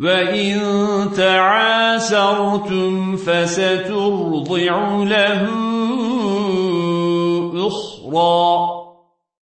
وإن تعاسرتم فسترضع له أخرى